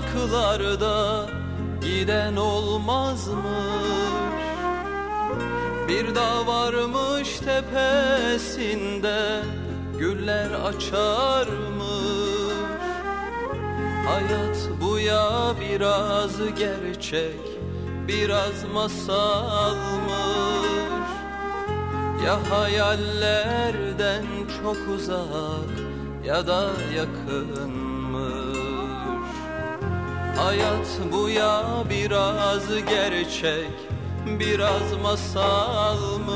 ırmaklarda giden olmazmış. Bir dağ varmış tepesinde güller açarmış. Hayat bu ya biraz gerçek biraz masalmış. Ya hayallerden çok uzak ya da yakınmış Hayat bu ya biraz gerçek biraz masalmış.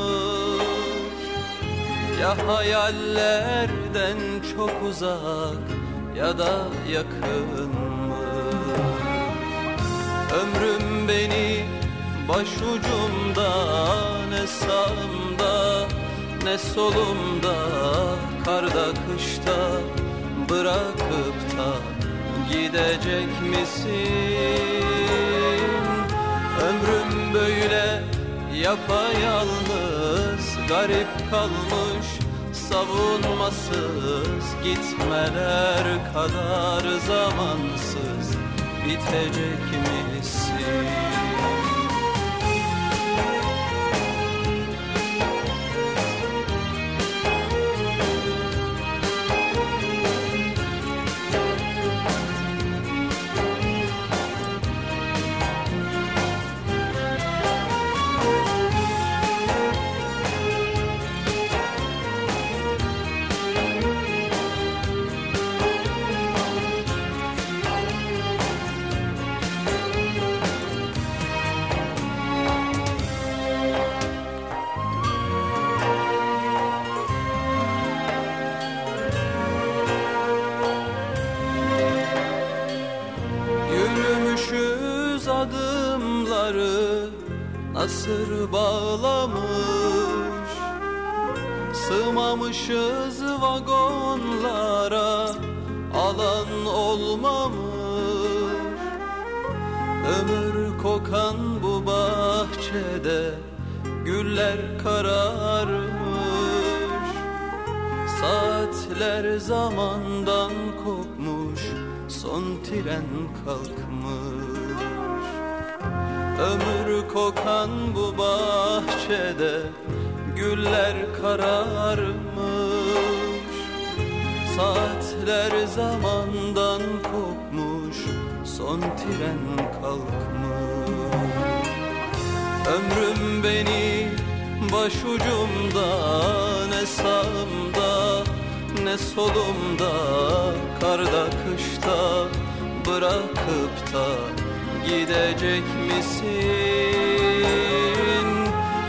Ya hayallerden çok uzak ya da yakınmış. Ömrüm beni başucumda ne sağımda ne solumda Karda kışta bırakıp da gidecek misin? Ömrüm böyle yapayalnız garip kalmış Savunmasız gitmeler kadar zamansız bitecek misin? Nasır bağlamış Sığmamışız vagonlara alan olmamış. Ömür kokan bu bahçede güller kararmış. Saatler zamandan kopmuş Son tren kalkmış. Ömür kokan bu bahçede Güller kararmış. Saatler zamandan kopmuş Son tren kalkmış. Ömrüm beni başucumda ne sağımda ne solumda karda kışta bırakıp da gidecek misin?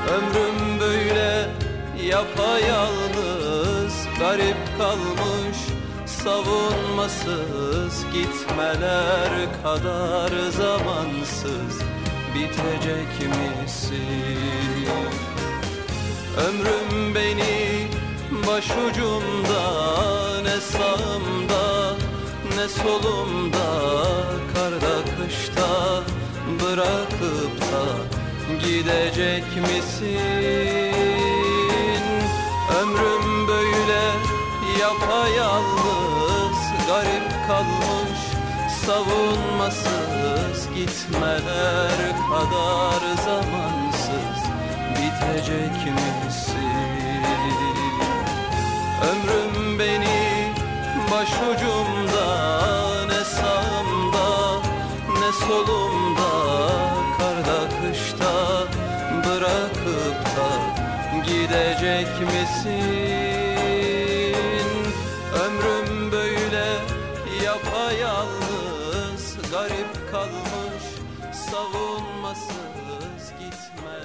Ömrüm böyle yapayalnız garip kalmış savunmasız gitmeler kadar zamansız bitecek misin? Ömrüm beni başucumda ne sağımda ne solumda karda kışta bırakıp da gidecek misin? Ömrüm böyle yapayalnız garip kalmış savunmasız gitmeler kadar zamansız bitecek misin? Ömrüm beni başucumda ne solumda karda kışta bırakıp da gidecek misin? Ömrüm böyle yapayalnız garip kalmış savunmasız gitme